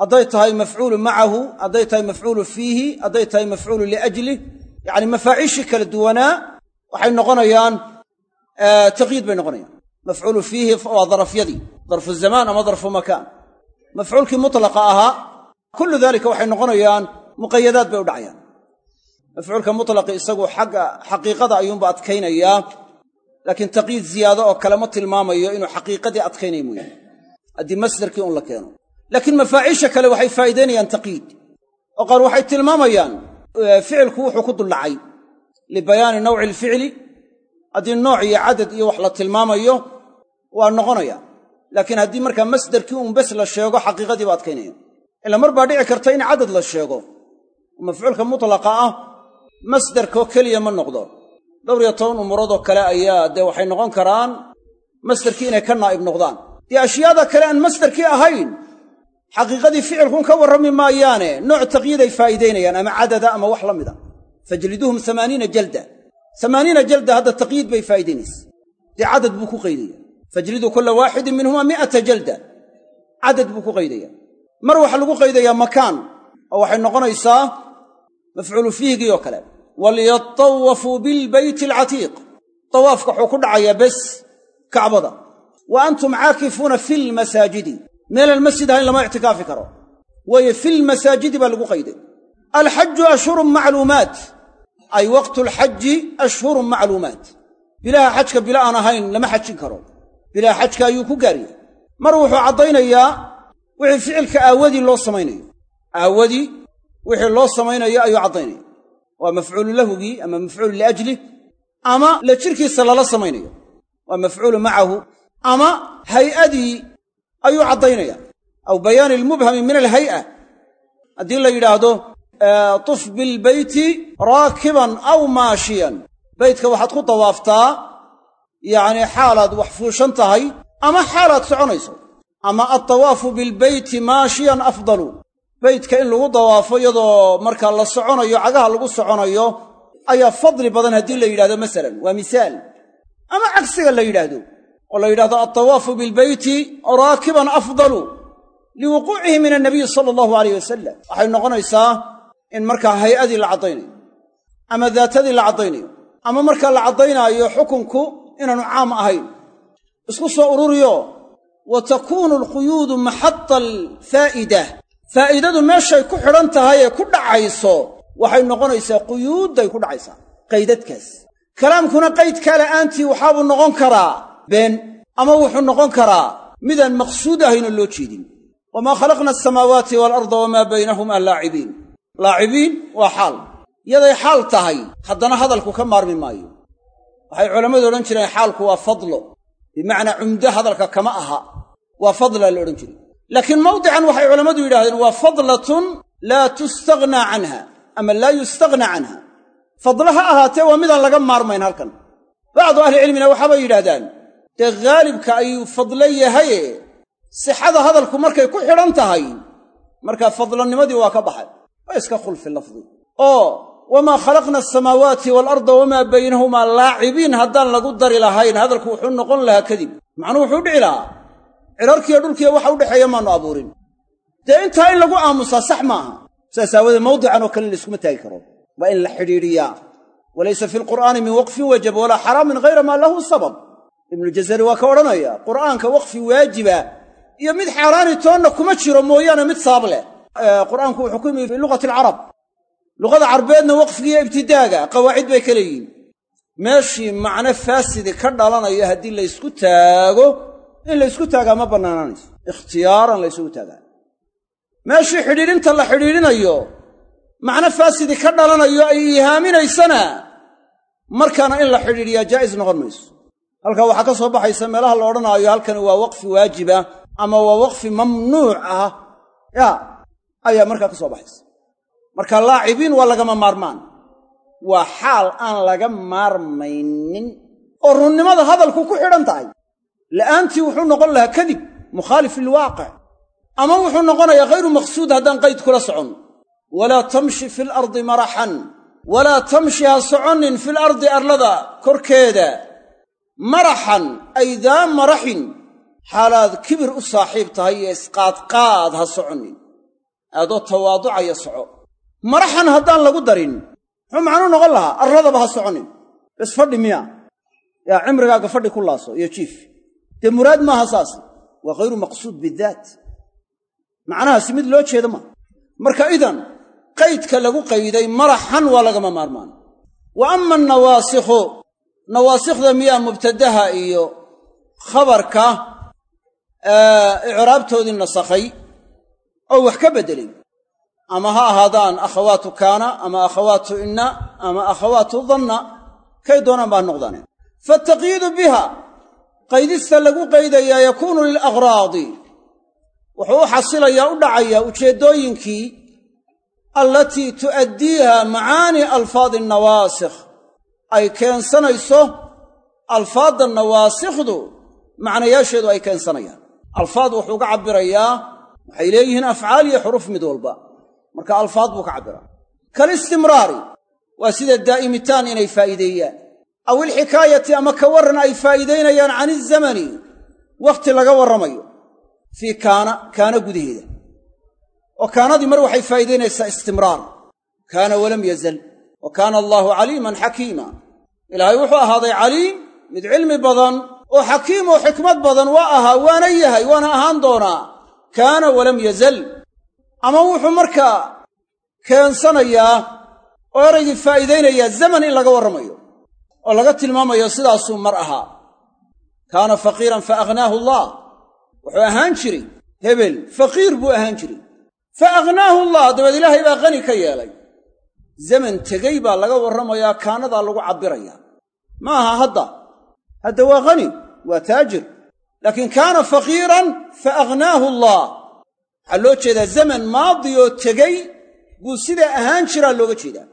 hadday tahay mafcuulu macahu hadday tahay mafcuulu fiihi hadday tahay mafcuulu liajlih yacni mafaaciishii kala duwanaa waxay noqonayaan taqyiid bay noqonayaan mafcuulu fiihi waa darafyadii darfu zamaan ama darfu makaan mafcuulkii mutlaqa ahaa kullu daalika waxay noqonayaan muqayadaad bay u dhacayaan mafcuulka mutlaqi isagu xagga xaqiiqada ayuunba adkaynayaa laakiin taqyiid ziyaado oo kale ma tilmaamayo inuu xaqiiqadii adkaynaya mooyaane haddii masdarkii un la keeno laakiin mafaaciisha kale waxay faa'iidaynayaan taqyiid oo qaar waxay tilmaamayaan ficilku wuxuu ku duldhacay libayaani nawci alficli haddii nooc iyo cadad iyo wax la tilmaamayo waa noqonaya. Laakiin haddii markaa masdarkii un bes la sheego xaqiiqadii ba adkaynaya ila mar baa dhici karta in cadad la sheego. Mafcuulka mutlaqa ah masdarkoo keliya ma noqdo. Dhowr iyo toban umuuradoo kale ayaa dee waxay noqon karaan masdarkii inay ka naa'ib noqdaan. Dee ashyaada kale aan masdarkii ahayn xaqiiqadii ficilkun ka warrami maayaane nooc taqyiiday faa'iidaynayaan ama cadada ama wax la mida. Fajliduuhum amaaniina jalda. Amaaniina jalda hadda taqyiid bay faa'idaynaysa dee cadad buu ku qaydaya fajliduu kulla waaxidin minhuma mi'ata jalda. Cadad buu ku qaydaya. Mar waxaa lagu qaydayaa makaan oo waxay noqonaysaa mafcuulu fiihgii oo kale. Walyatawafuu bilbeyti alcatiiq. Tawaafka wuxuu ku dhacayaa bes kacbada. Wa antum caakifuuna fi lmasaajidi meelaan masjid ahayn lama ictikaafi karo. Waayo filmasaajidi baa lagu qayday. Alxaju ashhurun macluumaat. Ay waqtu alxaji ashhurun macluumaat. Bilaha xajka bila aan ahayn lama xajin karo bilaha xajka ayuu ku gaariyey. Mar wuxuu caddaynayaa wixii ficilka aawadii loo samaynayo. Aawadii wixii loo samaynayo ayuu caddaynaya. Waa mafcuulu lahugii ama mafcuulu liajlih ama la jirkiisa lala samaynayo. Waa mafcuulu macahu ama hay'adii ayuu caddaynaya aw bayaani almubhami min alhay'a haddii la yidhaahdo tuf bilbeyti raakiban aw maashiyan. Beytka waxaad ku dawaaftaa yacnii xaalaad wax fuushan tahay ama xaalaad soconayso. Ama altawaafu bilbeyti maashiyan afdalu. Beytka in lagu dawaafo iyadoo markaa la soconayo cagaha lagu soconayo ayaa fadli badan haddii la yidhahdo masalan. Waa misaal. Ama cagsiga la yidhaahdo oo la yidhahdo altawaafu bilbeyti raakiban afdalu liwuquucihi min annabiyi sala allahu alayh wasalam waxay noqonaysaa in markaa hay'adii la caddaynayo ama daatadii la caddaynayo ama markaa la caddaynaayo xukunku inaanu caam ahayn isku soo ururiyo. Wa takuunu alquyuudu maxata alfaa'ida. Faa'iidadu meeshay ku xidhan tahay ee ku dhacayso waxay noqonaysaa quyuudday ku dhacaysaa qaydadkaas. Kalaamkuna qaydkaa la'aantii waxaabuu noqon karaa been ama wuxuu noqon karaa midaan maqsuud ahaynoo loo jeedin. Wamaa khalaqna asamaawaati waalarda wamaa baynahumaa laacibiin. Laacibiin waa xaal. Yaday xaal tahay haddana hadalku ka maarmi maayo waxay culammadu odhan jireen xaalku waa fadlo bimacnaa cumdo hadalka kama aha. Waa fadlaa la odhan jiray. Laakiin mawdican waxay culammadu yidhahdeen waa fadlatun laa tustaghnaa canha ama laa yustaghnaa canha. Fadlo ha ahaatee waa midaan laga maarmayn halkan. Bacdu ahlicilmina waxaabay yidhahdaan dee haalibka ayuu fadlo yahaye? Sixada hadalku markay ku xidhan tahay markaa fadlanimadii waa ka baxay. Waa iska khulfi lafdi. Oo wamaa khalaqna asamaawaati waalarda wamaa baynahumaa laacibiin haddaan lagu dari lahayn hadalku wuxuu noqon lahaa kadib. Macnuu wuxuu dhici lahaa. Cirarkiiyo dhulkiiyo waxa u dhexeeya maannu abuurin. Dee intaa in lagu aamusaa sax maaha. Saas aawadee mawdican oo kale layskuma taagi karo. Waa in la xidhiidhiyaa. Walaysa fi lqur'aani min waqfin wajab walaa xaraamin hayra maa lahu sabab. Ibnujazari waa ka odhanaya qur'aanka waqfi waajiba. Iyo mid xaaraani toonna kuma jiro mooyaane mid sabab leh. Qur'aanku wuxuu ku fi luqati alcarab luqada carbeedna waqfigiiyo ibtidaaga qawaacid bay ka leeyihiin meeshii macno faasidi ka dhalanayo haddii laysku taago in laysku taagaa ma bannaanaanayso. Ikhtiyaaran laysugu taagaa. Meeshii xidhiidhinta la xidhiidhinayo macno faasidi ka dhalanayo ay ihaaminaysana markaana in la xidhiidhiyaa jaa'is noqon mayso. Halkaa waxaa ka soo baxaysa meelaha la odhanaayo halkani waa waqfi waajiba ama waa waqfi mamnuuc ah. Ya ayaa markaa ka soo baxaysa marka laacibiin waa lagama maarmaan. Waa xaal aan laga maarmaynin oo runnimada hadalku ku xidhan tahay. La'aantii wuxuu noqon lahaa kadib mukhaalif lilwaaqic. Ama wuxuu noqonayaa hayru maqsuud haddaan qayd kula socon. Walaa tamshi fi lardi maraxan. Walaa tamshi ha soconnin fil ardi arlada korkeeda. Maraxan ay daa maraxin. Xaalaad kibir u saaxiib tahay iyo isqaadqaad ha soconnin aadoo tawaaducaya soco maraxan haddaan lagu darin. Muxuu macnuu noqon lahaa? Arladaba ha soconnin bes fadhi miya. Yaa cimrigaaga fadhi ku laaso iyo jiif dee muraad maaha saas? Waa hayru maqsuud bidaat. Macnahaasi mid loo jeeda maa marka idan qaydka lagu qayday maraxan waa lagama maarmaan. Wa ama annawaasikhu nawaasikhda miyaa mubtadaha iyo khabarka icraabtoodii nasakhay oo wax ka beddelay ama ha ahaadaan akhawaatu kaana ama akhawaatu inna ama akhawaatu danna kay doonaan baa noqdaane. Faataqyiidu biha qaydista lagu qaydayaa yakuunu lilaghraadi wuxuu u xasilayaa u dhacayaa ujeeddooyinkii allatii tu'addiiha macaani alfaadi annawaasikh ay keensanayso alfaadda nawaasikhdu macnayaasheedu ay keensanayaan. Alfaad wuxuu ka cabbirayaa waxay leeyihiin afcaal iyo xuruf mid walba marka alfaad buu ka cabbiraa kalistimraari waa sida daa'imitaan inay faa'iideeyaan. Aw ilxikaayati ama ka warran ay faa'iidaynayaan can izamani wakhti laga warramayo. Fii kaana kaana gudaheeda. Oo kaanadii mar waxay faa'iidaynaysaa istimraar. Kaana walam yazal. Wa kaana allaahu caliiman xakiima. Ilaahay wuxuu ahaaday caliim mid cilmi badan oo xakiim oo xikmad badan waa ahaa waana yahay waana ahaan doonaa. Kaana walam yazal ama wuxuu markaa keensanayaa oo eraygii faa'iidaynayaa zaman in laga warramayo oo laga tilmaamayo sidaasuu mar ahaa. Kaana faqiiran fa aghnaahu allah. Wuxuu ahaan jiray hebel faqiir buu ahaan jiray. Fa aghnaahu allah dabeed ilaahay baa qani ka yeelay. Zaman tegey baa laga warramayaa kaanadaa lagu cabbirayaa. Ma aha hadda. Hadda waa qani waa taajir. Laakiin kaana faqiiran fa aghnaahu allah waxaa loo jeedaa zaman maadi oo tegey buu sidaa ahaan jiraa looga jeedaa.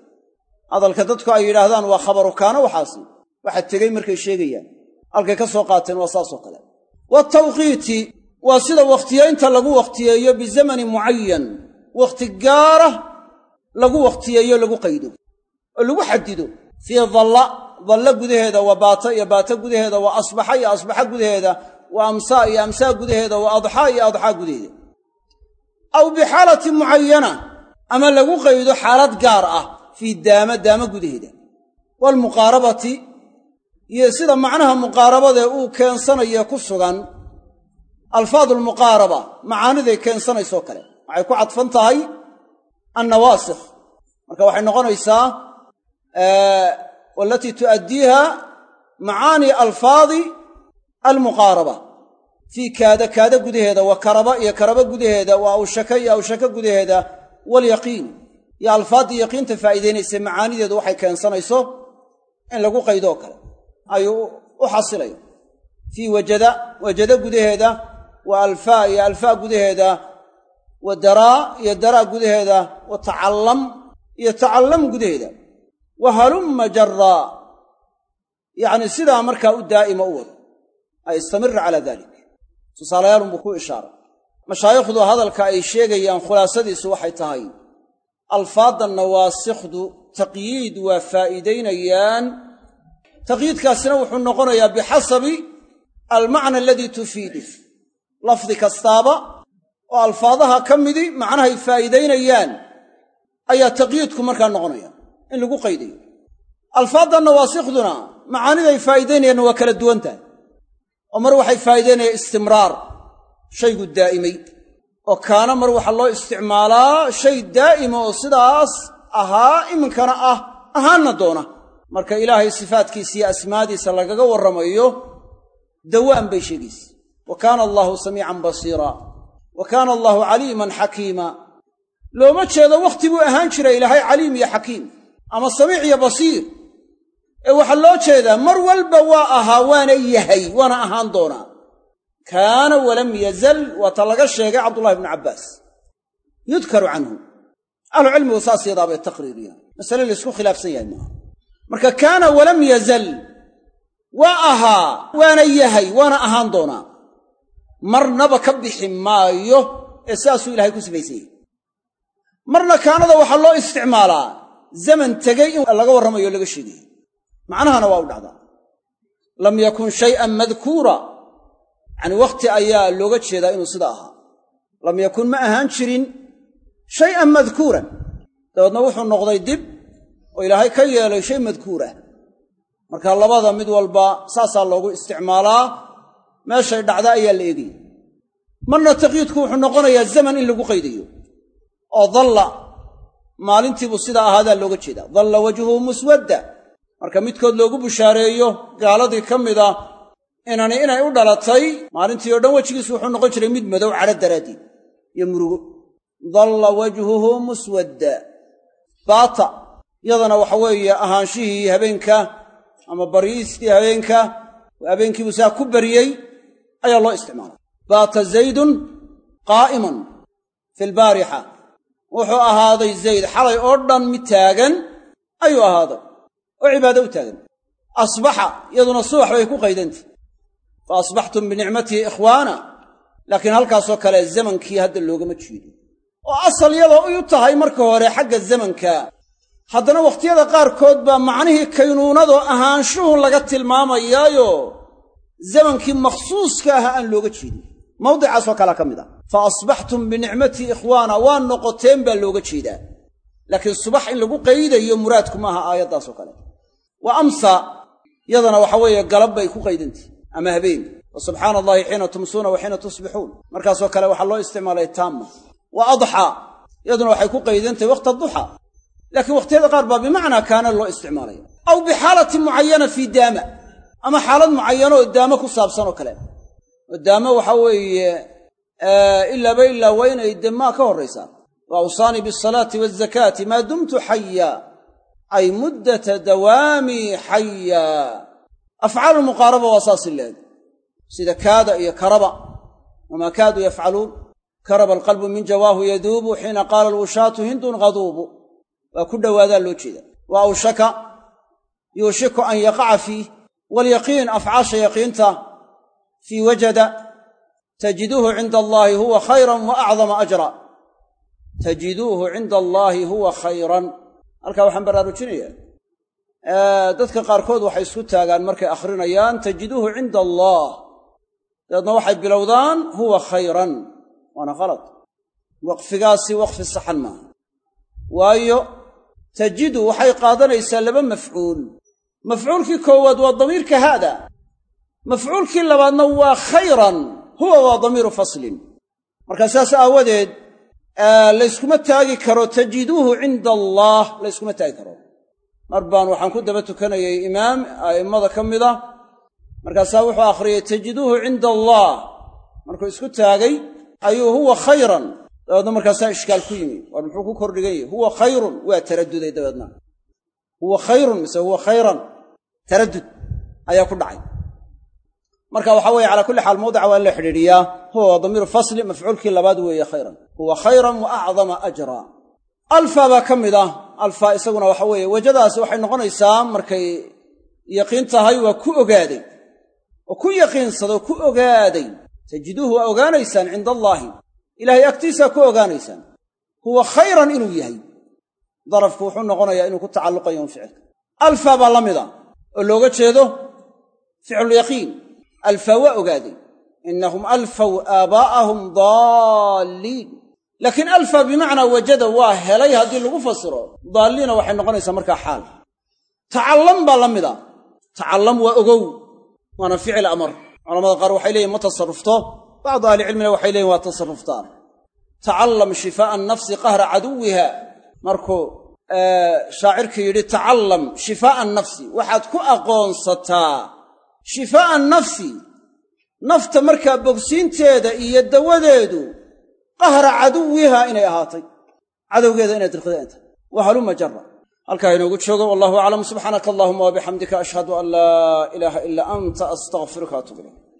Hadalka dadku ay yidhaahdaan waa khabaru kaana waxaasi. Waxa tegey markay sheegayaan. Halkay ka soo qaateen waa saasoo kale. Watawqiiti waa sida wakhtiyaynta lagu wakhtiyeeyo bizamanin mucayan wakhti gaara lagu wakhtiyeeyo lagu qaydo. Oo lagu xadido fii dalla dalla gudaheeda waa baata iyo baata gudaheeda waa asbaxa iyo asbaxa gudaheeda waa amsaa iyo amsaa gudaheeda waa adxaa iyo adxaa gudaheeda aw bixaalatin mucayana ama lagu qaydo xaalad gaar ah fii daama daama gudaheeda. Waalmuqaarabati iyo sida macnaha muqaarabadee uu keensanayo ku sugan alfaadu almuqaaraba macaaniday keensanaysoo kale. Waxay ku cadfan tahay annawaasikh marka waxay noqonaysaa walatii tu'addiiha macaani alfaadi almuqaaraba fii kaada kaada gudaheeda wa karaba iyo karaba gudaheeda wa awshaka iyo awshaka gudaheeda waalyaqiin iyo alfaaddii yaqiinta faa'iidaynaysa macaanideedu waxay keensanayso in lagu qaydoo kale. Ayuu u xasilayo. Fii wajada wajada gudaheeda wa alfaa iyo alfaa gudaheeda wa daraa iyo daraa gudaheeda wa tacallam iyo tacallam gudaheeda. Wa halumma jaraa yacni sidaa markaa u daa'ima u wado. Ay istamira calaa dalik tusaalayaalunbuu ku ishaaray. Mashaayikhdu hadalka ay sheegayaan khulaasadiisu waxay tahay alfaadda nawaasikhdu taqyiid waa faa'iidaynayaan. Taqyiidkaasina wuxuu noqonayaa bixasabi almacna aladii tufiidu lafdi kastaaba oo alfaadaha ka midi macnahay faa'iidaynayaan ayaa taqyiidku markaa noqonaya in lagu qaydayo. Alfaadda nawaasikhduna macaaniday faa'iidaynayaanna waa kala duwan tahay oo mar waxay faa'iidaynayaan istimraar shaygu daa'imay oo kaana mar waxaa loo isticmaalaa shay daa'ima oo sidaas ahaa iminkana ah ahaanna doona. Marka ilaahay sifaadkiisa iyo asmaadiisa lagaga warramayo dawaan bay sheegaysa. Wa kaana allaahu samiican basiira wa kaana allaahu caliiman xakiima. Looma jeedo wakhti buu ahaan jiray ilaahay caliim iyo xakiim ama samiic iyo basiir ee waxaa loo jeedaa mar walba waa ahaa waana yahay waana ahaan doonaa. Kaana walam yazal waa ta laga sheegay cabdullahi bnu cabbaas. Yudkaru canhu. Ahlucilmigu saas yadaa bay taqriiriyaan. Masale laysku khilaafsan yahay maaha. Marka kaana walam yazal waa ahaa waana yahay waana ahaan doonaa. Marnaba ka bixi maayo ee sidaasuu ilahay ku sifaysanyay marna kaanada waxaa loo isticmaalaa zaman tegey in laga warramayo laga sheegayo macnahana waa u dhacdaa. Lam yakun shay'an madkuura. Yacni wakhti ayaa looga jeedaa inuu sida ahaa. Lam yakun ma ahaan jirin shay'an madkuuran dabeedna wuxuu noqday dib oo ilaahay ka yeelay shay madkuur marka labada mid walba saasaa loogu isticmaalaa. Meeshay dhacda ayaa la eegaya. Marna taqyiidku wuxuu noqonayaa zaman in lagu qaydayo oo dalla maalintiibuu sidaa ahaadaa looga jeedaa. Dalla wajhuhu muswadda marka midkood loogu bushaareeyo gaaladii ka mida inani inay u dhalatay maalintii oo dhan wejigiisu wuxuu noqon jiray mid madow cadho daraaddeed iyo murugo. Dalla wajhuhu muswadda. Baata. Yadana waxa weeye ahaanshihii habeenka ama baryiistii habeenka habeenkiibuu saa ku bariyey ayaa loo isticmaalay. Baata zaydun qaa'iman fi lbaarixa wuxuu ahaaday zayd xalay oo dhan mid taagan ayuu ahaaday oo cibaado u taagan. Asbaxa iyaduna subax bay ku qaydantay. Fa asbaxtum binicmatihi ikhwaana laakiin halkaasoo kale zamankii hadda loogama jeedo oo asal yadoo u tahay marka hore xagga zamanka. Haddana wakhtiyada qaarkood baa macnihii kaynuunadoo ahaanshuhu laga tilmaamayaayo zamankii makhsuuska ah aan looga jeedin. Mawdicaasoo kalea ka mid ah fa asbaxtum binicmatii ikhwaana waa noqoteen baa looga jeedaa. Laakiin subax in lagu qaydayo muraadku maaha aayaddaasoo kale wa amsa yadana waxa weeye galab bay ku qaydantay ama habeen. Wa subxaana allahi xiina tumsuuna wa xiina tusbixuun. Markaasoo kale waxaa loo isticmaalay taamma. Wa adxaa yaduna waxay ku qaydantahay waqta duxa. Laakiin wakhtiyada qaar baa bimacnaa kaana loo isticmaalaya aw bixaalatin mucayana fii daama. Ama xaalad mucayano oo daamo ku saabsan oo kale. Oo daamo waxaa weeye ilaaba ilaa waa inay demaa ka horraysaa. Wa awsaanii biasalaati waazakaati maa dumtu xaya ay muddata dawaamii xaya afcaalu muqaaraba waa saas leeg sida kaada iyo karaba wamaa kaaduu yafcaluun. Karaba alqalbu min jawaahu yaduubu xiina qaala alwushaatu hindun ghaduubu waa ku dhowaadaa loo jeeda wa awshaka yuushiku an yaqaca fiih waalyaqiin afcaasha yaqiinta fii wajada tajiduuhu cinda allaahi huwa khayran wa acdama ajra. Tajiduuhu cinda allaahi huwa khayran halkaa waxaan baraarujinayaa dadka qaarkood waxay isku taagaan markay akhrinayaan tajiduuhu cinda allaah dabeedna waxay bilowdaan huwa khayran. Waana khalad. Waqfigaasi waqfi saxan maaha. Waayo tajidu waxay qaadanaysaa laba mafcuul. Mafcuulkii koowaad waa damiirka haada mafcuulkii labaadna waa khayran. Huwa waa damiiru faslin. Markaa saas aawadeed layskuma taagi karo tajiduuhu cinda allaah layskuma taagi karo. Mar baan waxaan ku daba tukanayay imaam a'immada ka mid a. Markaasaa wuxuu akhriyey tajiduuhu cinda allaah markuu isku taagay ayuu huwa khayran. Dabeedna markaasaa ishkaal ku yimi waar muxuu ku kordhigan yahi huwa khayrun waa taraduday dabeedna. Huwa khayrun mise huwa khayran. Taraddud ayaa ku dhacay marka waxaa weeye calaa kulli xaal mawdica waa in la xidhiidhiyaa huwa damiiru fasli mafcuulkii labaad weeye khayran. Huwa khayran wa acdama ajra. Alfa baa ka mid ah alfa isaguna waxa weeye wejadaasi waxay noqonaysaa markay yaqiin tahay waa ku ogaaday. Oo ku yaqiinsaday oo ku ogaaday. Tajiduuhu waa ogaanaysaan cinda allaahi ilaahay agtiisaa ku ogaanaysaan. Huwa khayran inuu yahay. Darafku wuxuu noqonayaa inuu ku tacalluqayo un ficilka alfa baa la mida oo looga jeedo ficlulyaqiin alfa waa ogaaday innahum alfaw aabaa'ahum daalliin. Laakiin alfa bimacnaa wajada waa helay haddii lagu fasiro. Daalliina waxay noqonaysaa markaa xaal. Tacallam baa la mida. Tacallam waa ogow waana ficil amar. Culamada qaar waxay leeyihiin ma tasarrufto. Bacdu ahlicilmina waxay leeyihiin waa tasarruftaan. Tacallam shifaa'a nafsi qahra caduwiha. Markuu shaacirkii yidhi tacallam shifaa'a nafsi. Waxaad ku aqoonsataa shifaa'a nafsi nafta markaa bogsiinteeda iyo dawadeedu qahra caduwiha inay ahaatay. Cadowgeeda inay dirqida inta wa haluma jara halkaa inoogu joogo wallahu aclam. Subxaanaka allahuma wabixamdika ashhadu an laa ilaaha ilaa anta astaqfiruka atub ilayk